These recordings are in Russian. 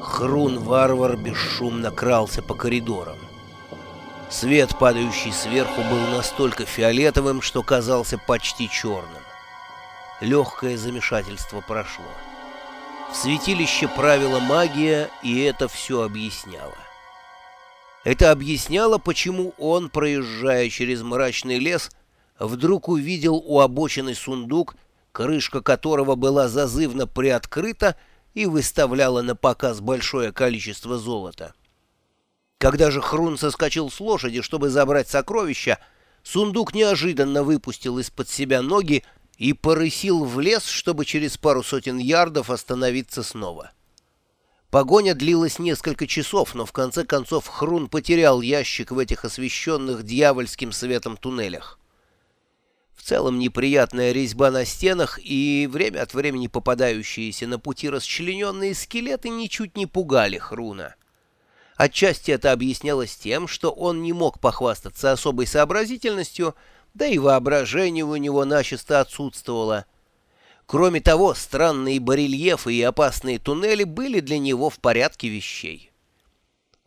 Хрун-варвар бесшумно крался по коридорам. Свет, падающий сверху, был настолько фиолетовым, что казался почти черным. Легкое замешательство прошло. В святилище правила магия, и это все объясняло. Это объясняло, почему он, проезжая через мрачный лес, вдруг увидел у обочины сундук, крышка которого была зазывно приоткрыта и выставляла на показ большое количество золота. Когда же Хрун соскочил с лошади, чтобы забрать сокровища, сундук неожиданно выпустил из-под себя ноги и порысил в лес, чтобы через пару сотен ярдов остановиться снова. Погоня длилась несколько часов, но в конце концов Хрун потерял ящик в этих освещенных дьявольским светом туннелях. В целом неприятная резьба на стенах и время от времени попадающиеся на пути расчлененные скелеты ничуть не пугали Хруна. Отчасти это объяснялось тем, что он не мог похвастаться особой сообразительностью, да и воображение у него начисто отсутствовало. Кроме того, странные барельефы и опасные туннели были для него в порядке вещей.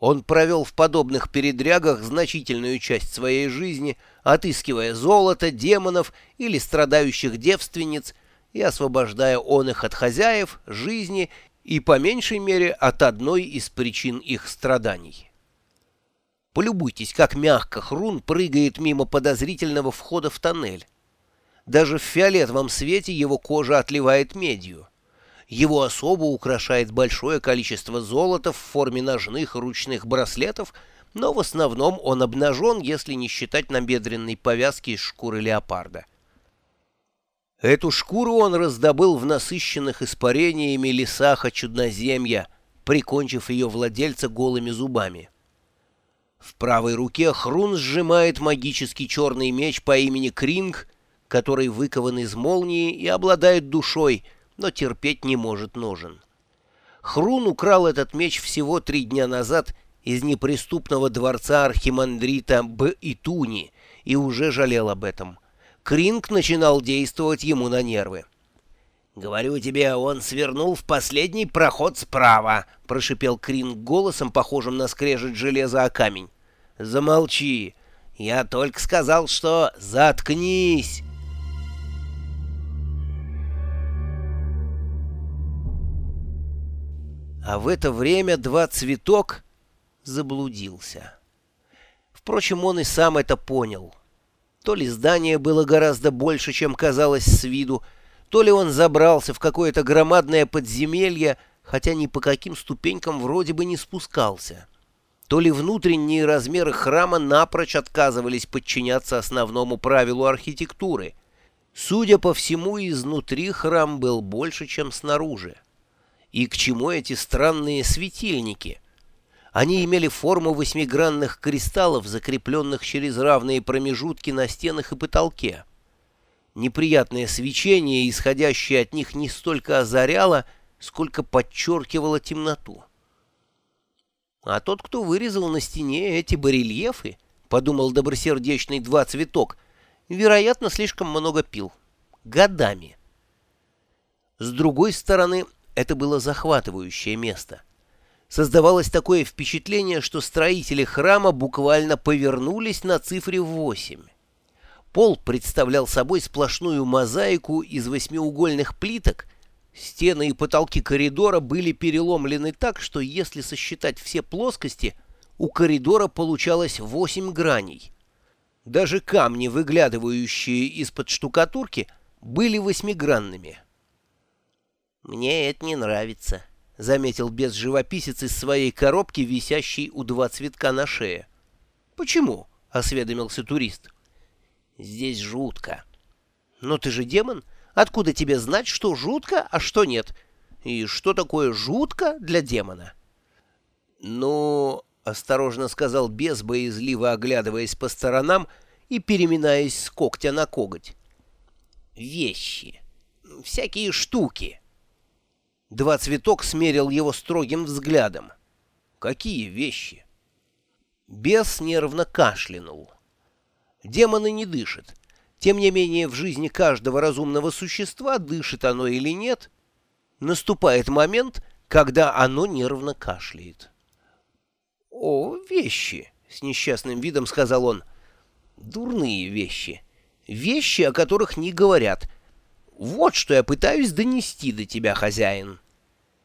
Он провел в подобных передрягах значительную часть своей жизни, отыскивая золото, демонов или страдающих девственниц и освобождая он их от хозяев, жизни и, по меньшей мере, от одной из причин их страданий. Полюбуйтесь, как мягко Хрун прыгает мимо подозрительного входа в тоннель. Даже в фиолетовом свете его кожа отливает медью. Его особо украшает большое количество золота в форме ножных ручных браслетов, но в основном он обнажен, если не считать набедренной повязки из шкуры леопарда. Эту шкуру он раздобыл в насыщенных испарениями лесах чудноземья, прикончив ее владельца голыми зубами. В правой руке Хрун сжимает магический черный меч по имени Кринг, который выкован из молнии и обладает душой — но терпеть не может ножен. Хрун украл этот меч всего три дня назад из неприступного дворца архимандрита Б. Итуни и уже жалел об этом. Кринг начинал действовать ему на нервы. «Говорю тебе, он свернул в последний проход справа», — прошипел Кринг голосом, похожим на скрежет железа о камень. «Замолчи! Я только сказал, что заткнись!» А в это время два цветок заблудился. Впрочем, он и сам это понял. То ли здание было гораздо больше, чем казалось с виду, то ли он забрался в какое-то громадное подземелье, хотя ни по каким ступенькам вроде бы не спускался. То ли внутренние размеры храма напрочь отказывались подчиняться основному правилу архитектуры. Судя по всему, изнутри храм был больше, чем снаружи. И к чему эти странные светильники? Они имели форму восьмигранных кристаллов, закрепленных через равные промежутки на стенах и потолке. Неприятное свечение, исходящее от них, не столько озаряло, сколько подчеркивало темноту. А тот, кто вырезал на стене эти барельефы, — подумал добросердечный два цветок, — вероятно, слишком много пил. Годами. С другой стороны, это было захватывающее место. Создавалось такое впечатление, что строители храма буквально повернулись на цифре 8. Пол представлял собой сплошную мозаику из восьмиугольных плиток, стены и потолки коридора были переломлены так, что если сосчитать все плоскости, у коридора получалось 8 граней. Даже камни, выглядывающие из-под штукатурки, были восьмигранными. «Мне это не нравится», — заметил безживописец из своей коробки, висящей у два цветка на шее. «Почему?» — осведомился турист. «Здесь жутко». «Но ты же демон. Откуда тебе знать, что жутко, а что нет? И что такое жутко для демона?» «Ну...» — осторожно сказал бес, боязливо оглядываясь по сторонам и переминаясь с когтя на коготь. «Вещи. Всякие штуки». Два цветок смерил его строгим взглядом. Какие вещи? Бес нервно кашлянул. Демоны не дышат. Тем не менее, в жизни каждого разумного существа, дышит оно или нет, наступает момент, когда оно нервно кашляет. «О, вещи!» — с несчастным видом сказал он. «Дурные вещи. Вещи, о которых не говорят. Вот что я пытаюсь донести до тебя, хозяин».